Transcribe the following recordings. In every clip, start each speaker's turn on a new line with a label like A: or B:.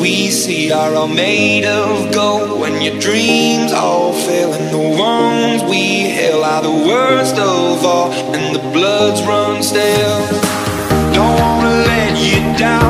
A: we see are all made of gold. When your dreams all fail and the ones we hail are the worst of all, and the bloods run stale. Don't wanna let you down,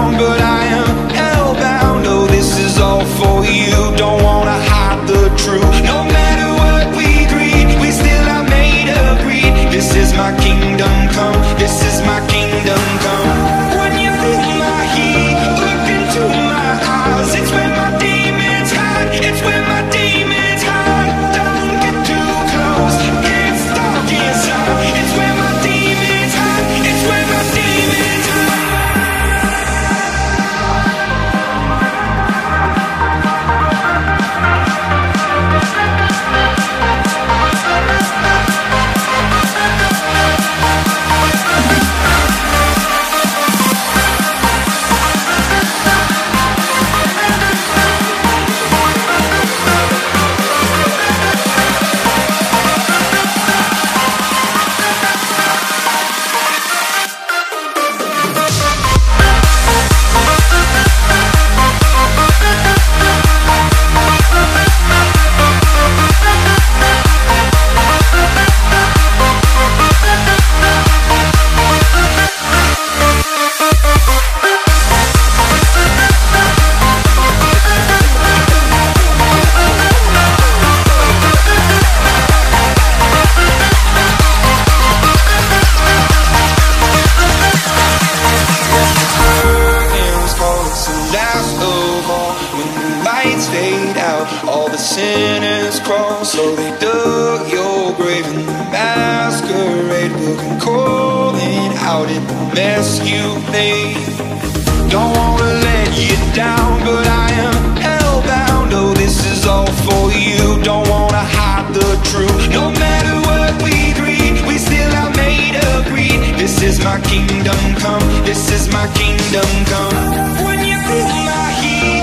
A: mess you made. Don't wanna let you down, but I am hellbound. Oh, this is all for you. Don't wanna hide the truth. No matter what we greed, we still are made of greed. This is my kingdom come. This is my kingdom come. When you feel my heat.